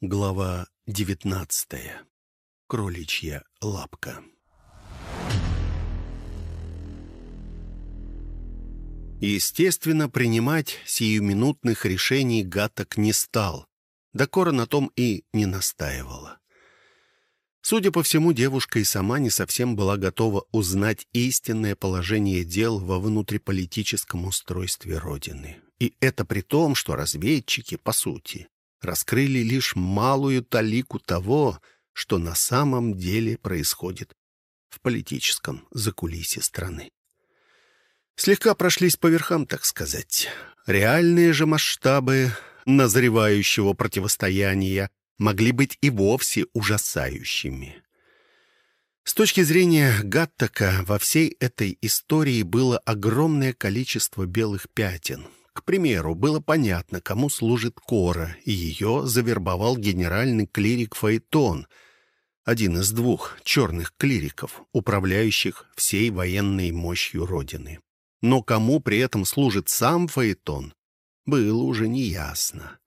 Глава девятнадцатая. Кроличья лапка. Естественно, принимать сиюминутных решений Гаток не стал. Да Кора на том и не настаивала. Судя по всему, девушка и сама не совсем была готова узнать истинное положение дел во внутриполитическом устройстве Родины. И это при том, что разведчики, по сути, раскрыли лишь малую талику того, что на самом деле происходит в политическом закулисье страны. Слегка прошлись по верхам, так сказать. Реальные же масштабы назревающего противостояния могли быть и вовсе ужасающими. С точки зрения Гаттака во всей этой истории было огромное количество белых пятен — к примеру, было понятно, кому служит Кора, и ее завербовал генеральный клирик Фаэтон, один из двух черных клириков, управляющих всей военной мощью Родины. Но кому при этом служит сам Фаэтон, было уже неясно.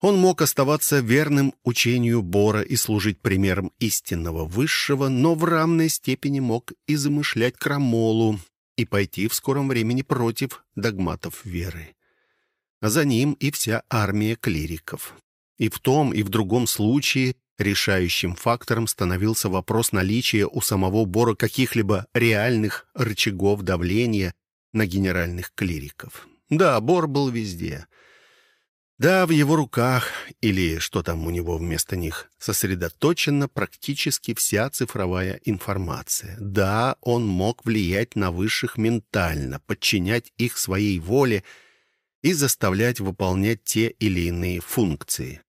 Он мог оставаться верным учению Бора и служить примером истинного высшего, но в равной степени мог и замышлять крамолу, и пойти в скором времени против догматов веры. А за ним и вся армия клириков. И в том, и в другом случае решающим фактором становился вопрос наличия у самого Бора каких-либо реальных рычагов давления на генеральных клириков. Да, Бор был везде — да, в его руках, или что там у него вместо них, сосредоточена практически вся цифровая информация. Да, он мог влиять на высших ментально, подчинять их своей воле и заставлять выполнять те или иные функции.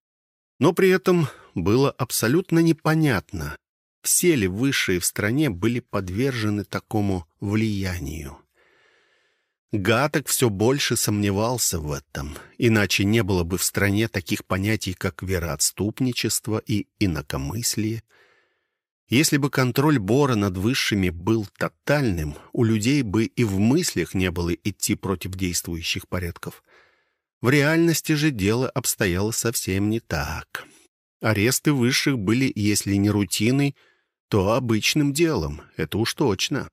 Но при этом было абсолютно непонятно, все ли высшие в стране были подвержены такому влиянию. Гаток все больше сомневался в этом, иначе не было бы в стране таких понятий, как вероотступничество и инакомыслие. Если бы контроль Бора над высшими был тотальным, у людей бы и в мыслях не было идти против действующих порядков. В реальности же дело обстояло совсем не так. Аресты высших были, если не рутиной, то обычным делом, это уж точно.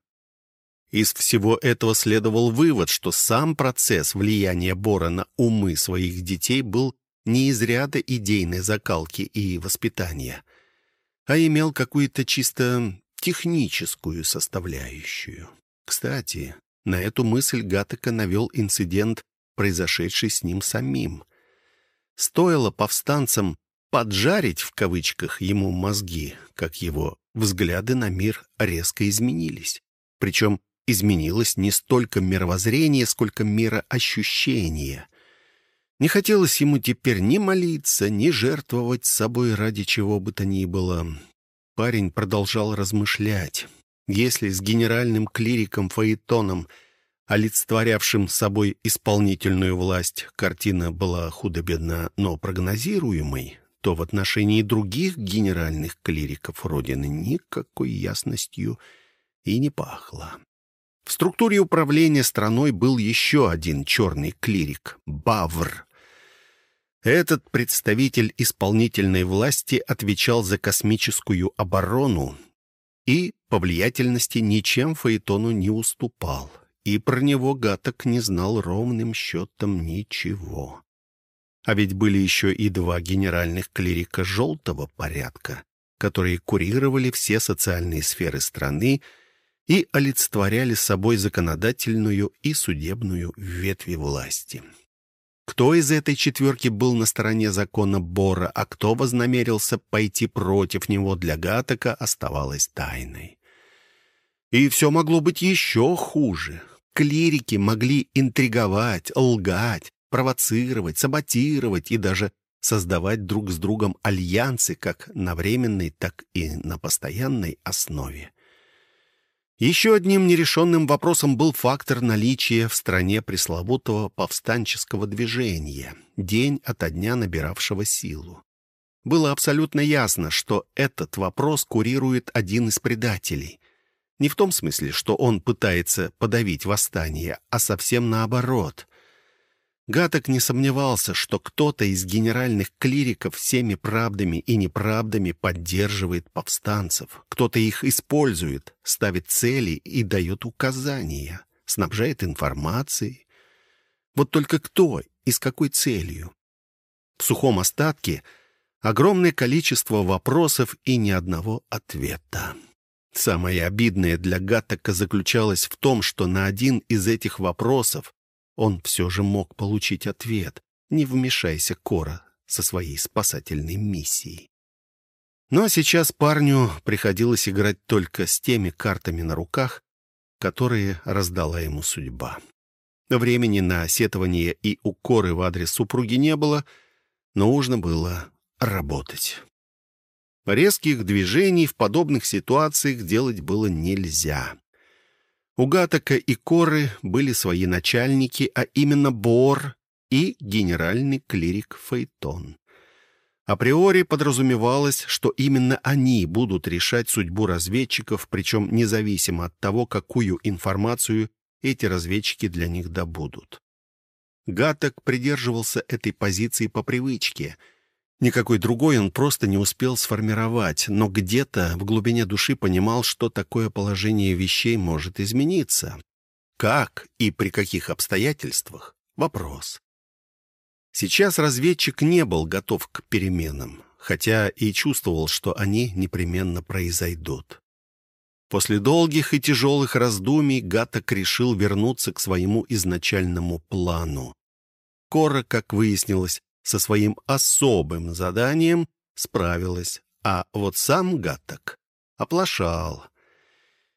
Из всего этого следовал вывод, что сам процесс влияния Бора на умы своих детей был не из ряда идейной закалки и воспитания, а имел какую-то чисто техническую составляющую. Кстати, на эту мысль Гатека навел инцидент, произошедший с ним самим. Стоило повстанцам «поджарить» в кавычках ему мозги, как его взгляды на мир резко изменились. Причем изменилось не столько мировоззрение, сколько мироощущение. Не хотелось ему теперь ни молиться, ни жертвовать собой ради чего бы то ни было. Парень продолжал размышлять. Если с генеральным клириком Фаэтоном, олицетворявшим собой исполнительную власть, картина была худо-бедна, но прогнозируемой, то в отношении других генеральных клириков Родины никакой ясностью и не пахло. В структуре управления страной был еще один черный клирик — Бавр. Этот представитель исполнительной власти отвечал за космическую оборону и по влиятельности ничем Фаэтону не уступал, и про него Гаток не знал ровным счетом ничего. А ведь были еще и два генеральных клирика желтого порядка, которые курировали все социальные сферы страны и олицетворяли собой законодательную и судебную ветви власти. Кто из этой четверки был на стороне закона Бора, а кто вознамерился пойти против него для Гатака, оставалось тайной. И все могло быть еще хуже. Клирики могли интриговать, лгать, провоцировать, саботировать и даже создавать друг с другом альянсы как на временной, так и на постоянной основе. Еще одним нерешенным вопросом был фактор наличия в стране пресловутого повстанческого движения, день ото дня набиравшего силу. Было абсолютно ясно, что этот вопрос курирует один из предателей. Не в том смысле, что он пытается подавить восстание, а совсем наоборот. Гаток не сомневался, что кто-то из генеральных клириков всеми правдами и неправдами поддерживает повстанцев. Кто-то их использует, ставит цели и дает указания, снабжает информацией. Вот только кто и с какой целью? В сухом остатке огромное количество вопросов и ни одного ответа. Самое обидное для Гаттека заключалось в том, что на один из этих вопросов он все же мог получить ответ. Не вмешайся, Кора, со своей спасательной миссией. Но сейчас парню приходилось играть только с теми картами на руках, которые раздала ему судьба. Времени на сетование и укоры в адрес супруги не было, но нужно было работать. Резких движений в подобных ситуациях делать было нельзя. У Гатака и Коры были свои начальники, а именно Бор и генеральный клирик Фейтон. Априори подразумевалось, что именно они будут решать судьбу разведчиков, причем независимо от того, какую информацию эти разведчики для них добудут. Гаток придерживался этой позиции по привычке — Никакой другой он просто не успел сформировать, но где-то в глубине души понимал, что такое положение вещей может измениться. Как и при каких обстоятельствах — вопрос. Сейчас разведчик не был готов к переменам, хотя и чувствовал, что они непременно произойдут. После долгих и тяжелых раздумий Гаток решил вернуться к своему изначальному плану. Кора, как выяснилось, со своим особым заданием справилась, а вот сам Гатток оплошал.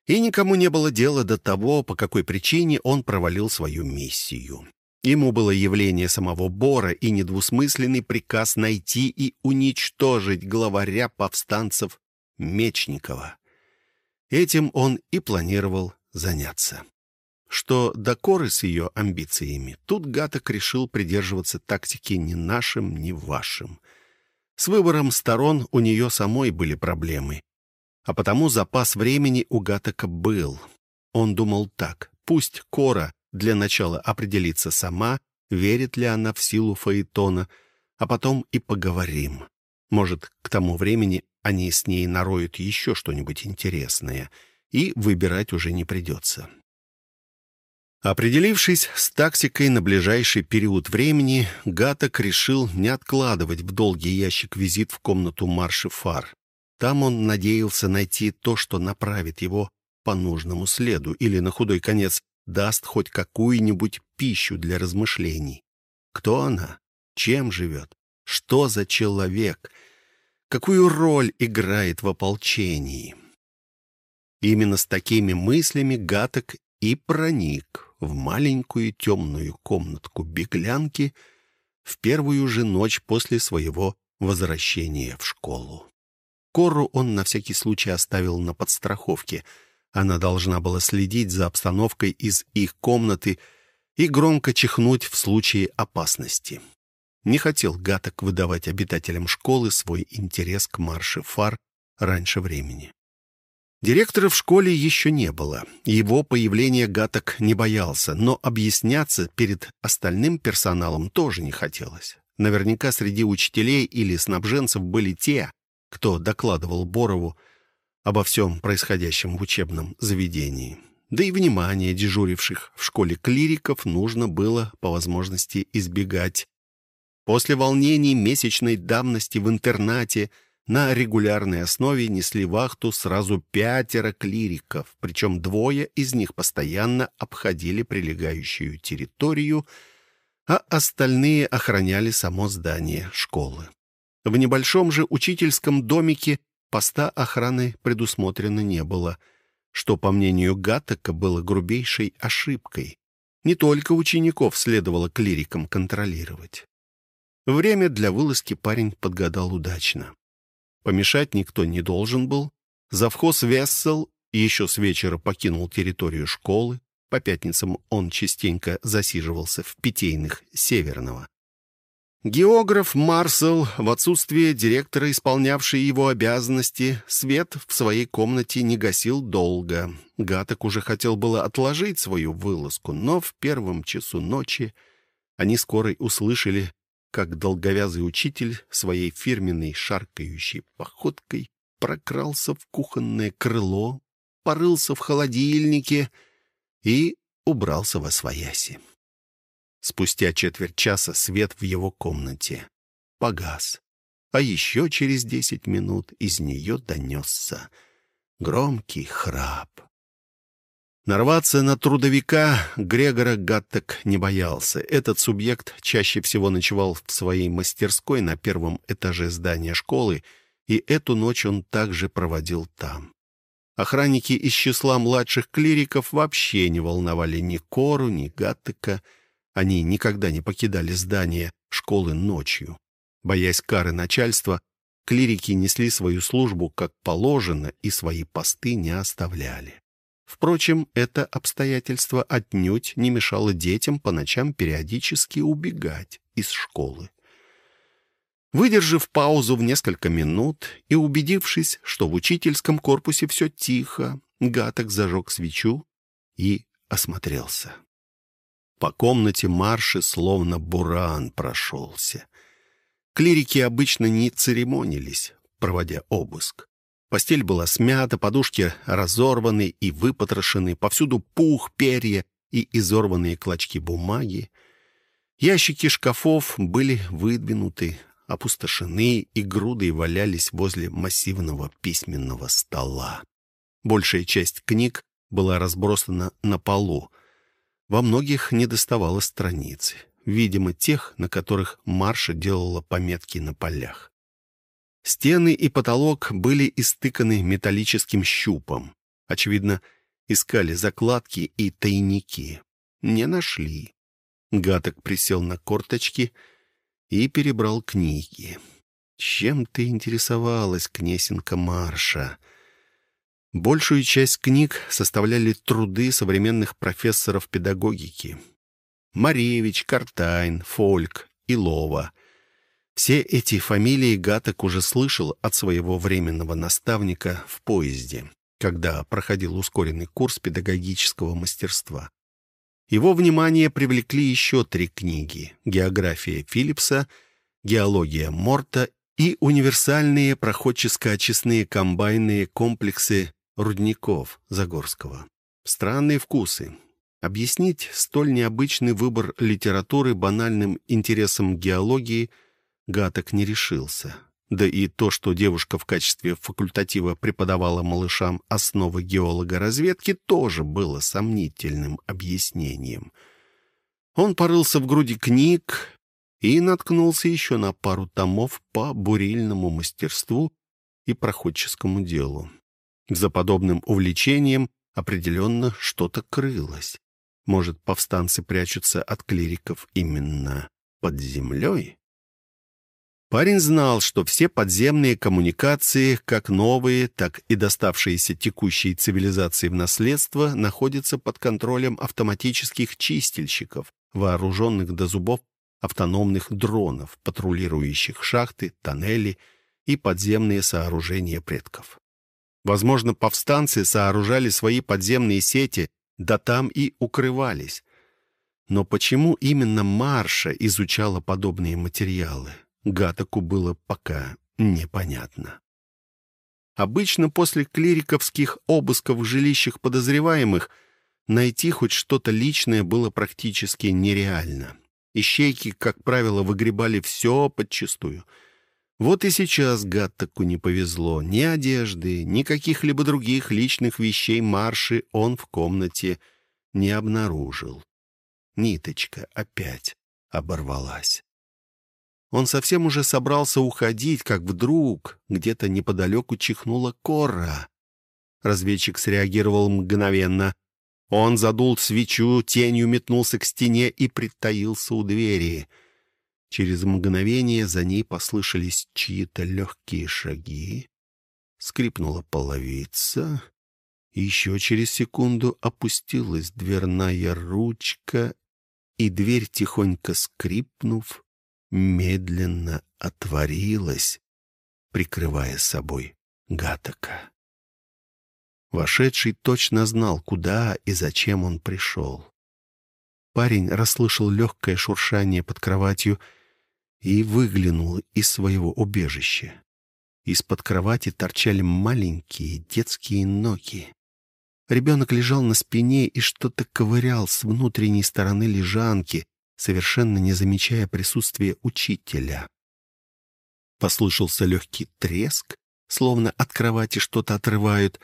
И никому не было дела до того, по какой причине он провалил свою миссию. Ему было явление самого Бора и недвусмысленный приказ найти и уничтожить главаря повстанцев Мечникова. Этим он и планировал заняться что до коры с ее амбициями, тут Гаток решил придерживаться тактики ни нашим, ни вашим. С выбором сторон у нее самой были проблемы. А потому запас времени у Гатока был. Он думал так. Пусть Кора для начала определится сама, верит ли она в силу Фаэтона, а потом и поговорим. Может, к тому времени они с ней нароют еще что-нибудь интересное, и выбирать уже не придется. Определившись с тактикой на ближайший период времени, Гаток решил не откладывать в долгий ящик визит в комнату марши фар. Там он надеялся найти то, что направит его по нужному следу или, на худой конец, даст хоть какую-нибудь пищу для размышлений. Кто она? Чем живет? Что за человек? Какую роль играет в ополчении? Именно с такими мыслями Гаток и проник в маленькую темную комнатку беглянки в первую же ночь после своего возвращения в школу. Кору он на всякий случай оставил на подстраховке. Она должна была следить за обстановкой из их комнаты и громко чихнуть в случае опасности. Не хотел Гаток выдавать обитателям школы свой интерес к марше фар раньше времени. Директора в школе еще не было. Его появление Гаток не боялся, но объясняться перед остальным персоналом тоже не хотелось. Наверняка среди учителей или снабженцев были те, кто докладывал Борову обо всем происходящем в учебном заведении. Да и внимание дежуривших в школе клириков нужно было по возможности избегать. После волнений месячной давности в интернате – на регулярной основе несли вахту сразу пятеро клириков, причем двое из них постоянно обходили прилегающую территорию, а остальные охраняли само здание школы. В небольшом же учительском домике поста охраны предусмотрено не было, что, по мнению Гаттека, было грубейшей ошибкой. Не только учеников следовало клирикам контролировать. Время для вылазки парень подгадал удачно. Помешать никто не должен был. Завхоз Вессел еще с вечера покинул территорию школы. По пятницам он частенько засиживался в питейных Северного. Географ Марсел, в отсутствие директора, исполнявший его обязанности, свет в своей комнате не гасил долго. Гаток уже хотел было отложить свою вылазку, но в первом часу ночи Они скоро услышали, как долговязый учитель своей фирменной шаркающей походкой прокрался в кухонное крыло, порылся в холодильнике и убрался во свояси. Спустя четверть часа свет в его комнате погас, а еще через десять минут из нее донесся громкий храп. Нарваться на трудовика Грегора Гаттек не боялся. Этот субъект чаще всего ночевал в своей мастерской на первом этаже здания школы, и эту ночь он также проводил там. Охранники из числа младших клириков вообще не волновали ни Кору, ни Гаттека. Они никогда не покидали здание школы ночью. Боясь кары начальства, клирики несли свою службу как положено и свои посты не оставляли. Впрочем, это обстоятельство отнюдь не мешало детям по ночам периодически убегать из школы. Выдержав паузу в несколько минут и убедившись, что в учительском корпусе все тихо, Гаток зажег свечу и осмотрелся. По комнате марши словно буран прошелся. Клирики обычно не церемонились, проводя обыск. Постель была смята, подушки разорваны и выпотрошены, повсюду пух, перья и изорванные клочки бумаги. Ящики шкафов были выдвинуты, опустошены и грудой валялись возле массивного письменного стола. Большая часть книг была разбросана на полу. Во многих недоставало страниц, видимо, тех, на которых Марша делала пометки на полях. Стены и потолок были истыканы металлическим щупом. Очевидно, искали закладки и тайники. Не нашли. Гаток присел на корточки и перебрал книги. Чем ты интересовалась, князенка Марша? Большую часть книг составляли труды современных профессоров педагогики. Маревич, Картайн, Фольк, Илова. Все эти фамилии Гаток уже слышал от своего временного наставника в поезде, когда проходил ускоренный курс педагогического мастерства. Его внимание привлекли еще три книги «География Филлипса», «Геология Морта» и универсальные проходческо-очистные комбайные комплексы рудников Загорского. Странные вкусы. Объяснить столь необычный выбор литературы банальным интересом геологии Гаток не решился. Да и то, что девушка в качестве факультатива преподавала малышам основы геолога-разведки, тоже было сомнительным объяснением. Он порылся в груди книг и наткнулся еще на пару томов по бурильному мастерству и проходческому делу. За подобным увлечением определенно что-то крылось. Может, повстанцы прячутся от клириков именно под землей? Парень знал, что все подземные коммуникации, как новые, так и доставшиеся текущей цивилизации в наследство, находятся под контролем автоматических чистильщиков, вооруженных до зубов автономных дронов, патрулирующих шахты, тоннели и подземные сооружения предков. Возможно, повстанцы сооружали свои подземные сети, да там и укрывались. Но почему именно Марша изучала подобные материалы? Гатаку было пока непонятно. Обычно после клириковских обысков в жилищах подозреваемых найти хоть что-то личное было практически нереально. Ищейки, как правило, выгребали все подчистую. Вот и сейчас Гаттаку не повезло. Ни одежды, ни каких-либо других личных вещей Марши он в комнате не обнаружил. Ниточка опять оборвалась. Он совсем уже собрался уходить, как вдруг где-то неподалеку чихнула кора. Разведчик среагировал мгновенно. Он задул свечу, тенью метнулся к стене и притаился у двери. Через мгновение за ней послышались чьи-то легкие шаги. Скрипнула половица. Еще через секунду опустилась дверная ручка, и дверь, тихонько скрипнув, медленно отворилась, прикрывая собой Гатака. Вошедший точно знал, куда и зачем он пришел. Парень расслышал легкое шуршание под кроватью и выглянул из своего убежища. Из-под кровати торчали маленькие детские ноги. Ребенок лежал на спине и что-то ковырял с внутренней стороны лежанки, совершенно не замечая присутствия учителя. Послышался легкий треск, словно от кровати что-то отрывают,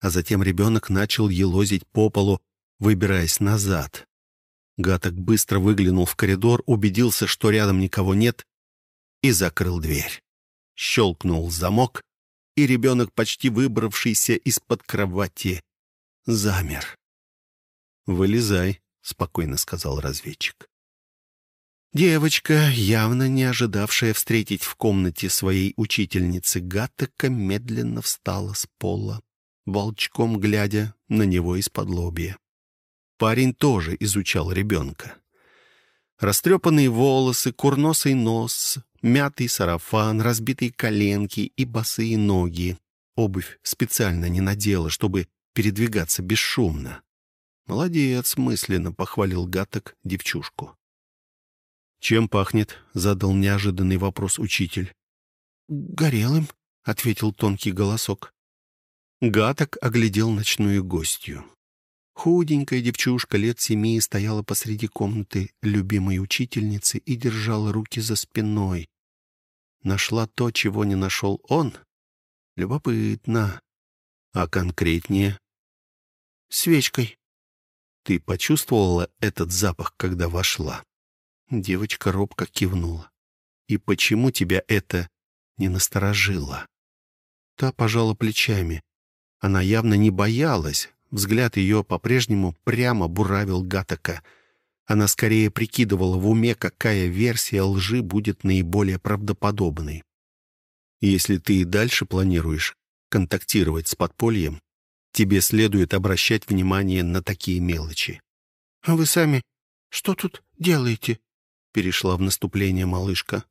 а затем ребенок начал елозить по полу, выбираясь назад. Гаток быстро выглянул в коридор, убедился, что рядом никого нет, и закрыл дверь. Щелкнул замок, и ребенок, почти выбравшийся из-под кровати, замер. «Вылезай», — спокойно сказал разведчик. Девочка, явно не ожидавшая встретить в комнате своей учительницы Гаттека, медленно встала с пола, волчком глядя на него из-под лобья. Парень тоже изучал ребенка. Растрепанные волосы, курносый нос, мятый сарафан, разбитые коленки и босые ноги. Обувь специально не надела, чтобы передвигаться бесшумно. «Молодец», — мысленно похвалил Гаток девчушку. «Чем пахнет?» — задал неожиданный вопрос учитель. «Горелым», — ответил тонкий голосок. Гаток оглядел ночную гостью. Худенькая девчушка лет семи стояла посреди комнаты любимой учительницы и держала руки за спиной. Нашла то, чего не нашел он? Любопытно. А конкретнее? Свечкой. Ты почувствовала этот запах, когда вошла? Девочка робко кивнула. «И почему тебя это не насторожило?» Та пожала плечами. Она явно не боялась. Взгляд ее по-прежнему прямо буравил Гатака. Она скорее прикидывала в уме, какая версия лжи будет наиболее правдоподобной. Если ты и дальше планируешь контактировать с подпольем, тебе следует обращать внимание на такие мелочи. «А вы сами что тут делаете?» Перешла в наступление малышка.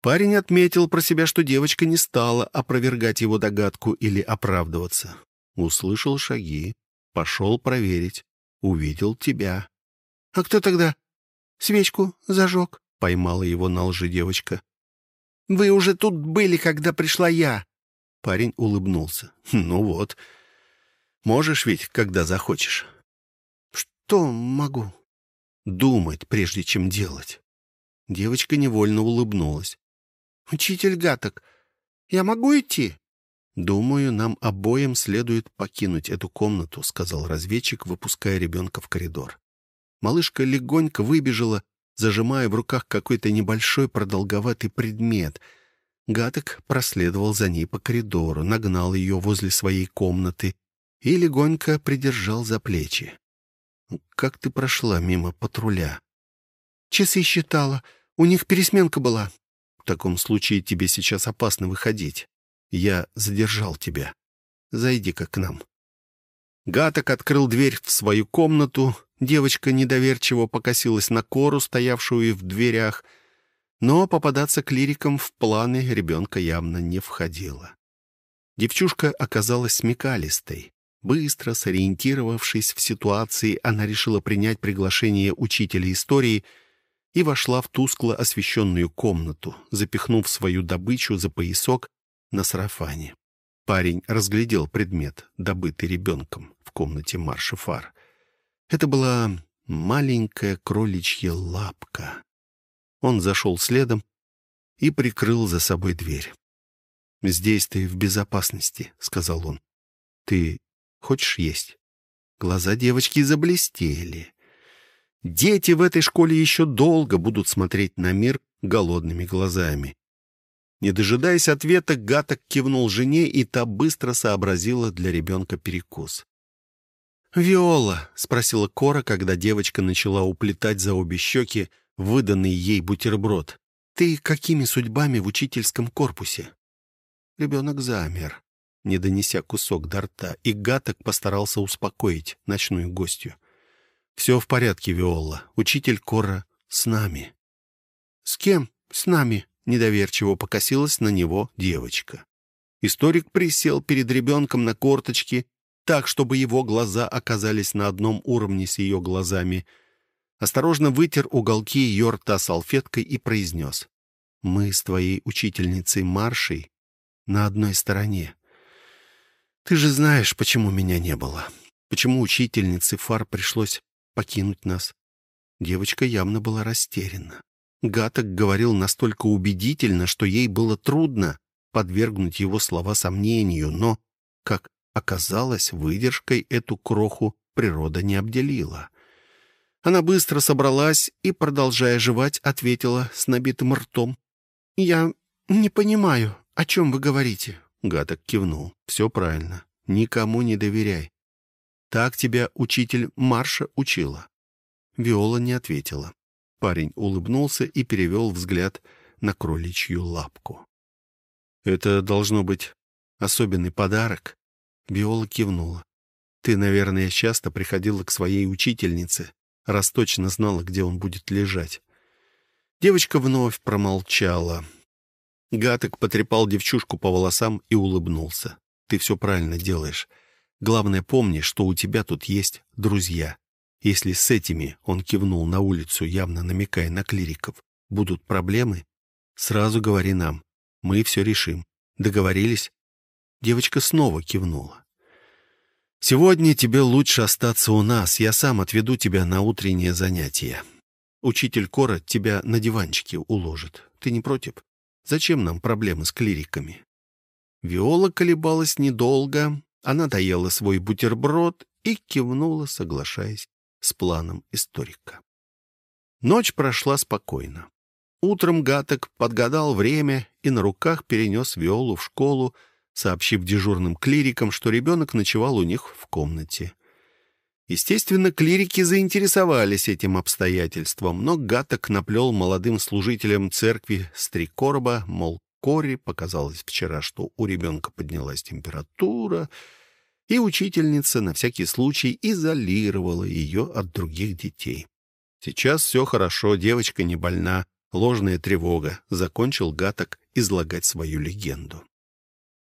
Парень отметил про себя, что девочка не стала опровергать его догадку или оправдываться. Услышал шаги, пошел проверить, увидел тебя. — А кто тогда? Свечку зажег? — поймала его на лжи девочка. — Вы уже тут были, когда пришла я. Парень улыбнулся. — Ну вот. Можешь ведь, когда захочешь. — Что могу? Думать, прежде чем делать. Девочка невольно улыбнулась. «Учитель Гаток, я могу идти?» «Думаю, нам обоим следует покинуть эту комнату», — сказал разведчик, выпуская ребенка в коридор. Малышка легонько выбежала, зажимая в руках какой-то небольшой продолговатый предмет. Гаток проследовал за ней по коридору, нагнал ее возле своей комнаты и легонько придержал за плечи. Как ты прошла мимо патруля? Часы считала. У них пересменка была. В таком случае тебе сейчас опасно выходить. Я задержал тебя. Зайди-ка к нам. Гаток открыл дверь в свою комнату. Девочка недоверчиво покосилась на кору, стоявшую в дверях, но попадаться клирикам в планы ребенка явно не входило. Девчушка оказалась смекалистой. Быстро сориентировавшись в ситуации, она решила принять приглашение учителя истории и вошла в тускло освещенную комнату, запихнув свою добычу за поясок на сарафане. Парень разглядел предмет, добытый ребенком в комнате марша фар. Это была маленькая кроличья лапка. Он зашел следом и прикрыл за собой дверь. «Здесь ты в безопасности», — сказал он. «Ты Хочешь есть?» Глаза девочки заблестели. Дети в этой школе еще долго будут смотреть на мир голодными глазами. Не дожидаясь ответа, Гаток кивнул жене, и та быстро сообразила для ребенка перекус. «Виола?» — спросила Кора, когда девочка начала уплетать за обе щеки выданный ей бутерброд. «Ты какими судьбами в учительском корпусе?» Ребенок замер не донеся кусок до рта, и Гаток постарался успокоить ночную гостью. «Все в порядке, Виола. Учитель Кора с нами». «С кем с нами?» — недоверчиво покосилась на него девочка. Историк присел перед ребенком на корточки, так, чтобы его глаза оказались на одном уровне с ее глазами. осторожно вытер уголки ее рта салфеткой и произнес. «Мы с твоей учительницей Маршей на одной стороне. Ты же знаешь, почему меня не было. Почему учительнице Фар пришлось покинуть нас. Девочка явно была растеряна. Гаток говорил настолько убедительно, что ей было трудно подвергнуть его слова сомнению, но, как оказалось, выдержкой эту кроху природа не обделила. Она быстро собралась и, продолжая жевать, ответила с набитым ртом. «Я не понимаю, о чем вы говорите?» Гаток кивнул. «Все правильно. Никому не доверяй. Так тебя учитель Марша учила». Виола не ответила. Парень улыбнулся и перевел взгляд на кроличью лапку. «Это должно быть особенный подарок?» Виола кивнула. «Ты, наверное, часто приходила к своей учительнице, раз точно знала, где он будет лежать». Девочка вновь промолчала. Гаток потрепал девчушку по волосам и улыбнулся. «Ты все правильно делаешь. Главное, помни, что у тебя тут есть друзья. Если с этими, он кивнул на улицу, явно намекая на клириков, будут проблемы, сразу говори нам. Мы все решим. Договорились?» Девочка снова кивнула. «Сегодня тебе лучше остаться у нас. Я сам отведу тебя на утреннее занятие. Учитель Кора тебя на диванчике уложит. Ты не против?» Зачем нам проблемы с клириками? Виола колебалась недолго. Она доела свой бутерброд и кивнула, соглашаясь с планом историка. Ночь прошла спокойно. Утром Гаток подгадал время и на руках перенес Виолу в школу, сообщив дежурным клирикам, что ребенок ночевал у них в комнате. Естественно, клирики заинтересовались этим обстоятельством, но Гаток наплел молодым служителям церкви с три короба, мол, Кори показалось вчера, что у ребенка поднялась температура, и учительница на всякий случай изолировала ее от других детей. Сейчас все хорошо, девочка не больна, ложная тревога, закончил Гаток излагать свою легенду.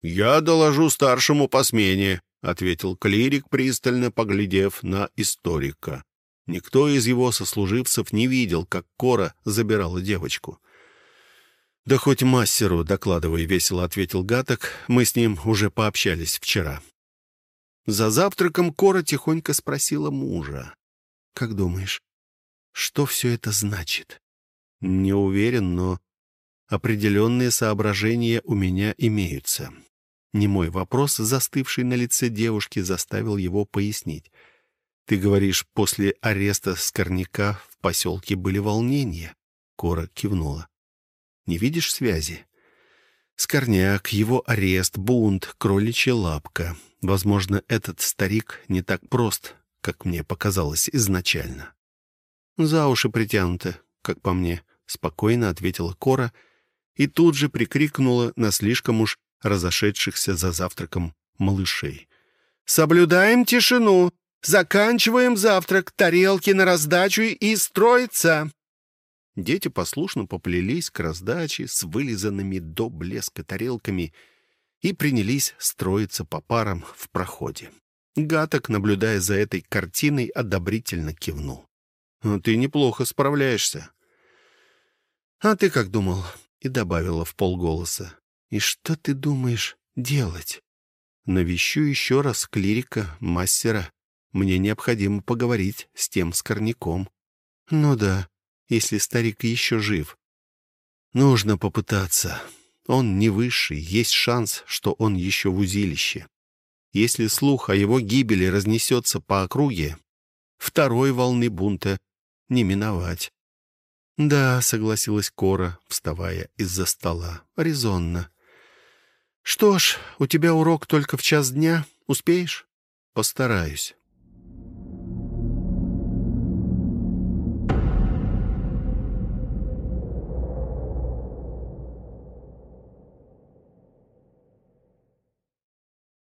«Я доложу старшему по смене», — ответил клирик, пристально поглядев на историка. Никто из его сослуживцев не видел, как Кора забирала девочку. «Да хоть мастеру, докладывай», — весело ответил Гаток. «Мы с ним уже пообщались вчера». За завтраком Кора тихонько спросила мужа. «Как думаешь, что все это значит?» «Не уверен, но определенные соображения у меня имеются. Немой вопрос, застывший на лице девушки, заставил его пояснить. «Ты говоришь, после ареста Скорняка в поселке были волнения?» Кора кивнула. «Не видишь связи?» Скорняк, его арест, бунт, кроличья лапка. Возможно, этот старик не так прост, как мне показалось изначально. «За уши притянуто, как по мне», — спокойно ответила Кора и тут же прикрикнула на слишком уж разошедшихся за завтраком малышей. «Соблюдаем тишину! Заканчиваем завтрак, тарелки на раздачу и строиться!» Дети послушно поплелись к раздаче с вылизанными до блеска тарелками и принялись строиться по парам в проходе. Гаток, наблюдая за этой картиной, одобрительно кивнул. «Ну, «Ты неплохо справляешься». «А ты как думал?» — и добавила в полголоса. «И что ты думаешь делать?» «Навещу еще раз клирика, мастера. Мне необходимо поговорить с тем скорняком». «Ну да, если старик еще жив». «Нужно попытаться. Он не высший, есть шанс, что он еще в узилище. Если слух о его гибели разнесется по округе, второй волны бунта не миновать». «Да», — согласилась Кора, вставая из-за стола, — «резонно. «Что ж, у тебя урок только в час дня. Успеешь?» «Постараюсь».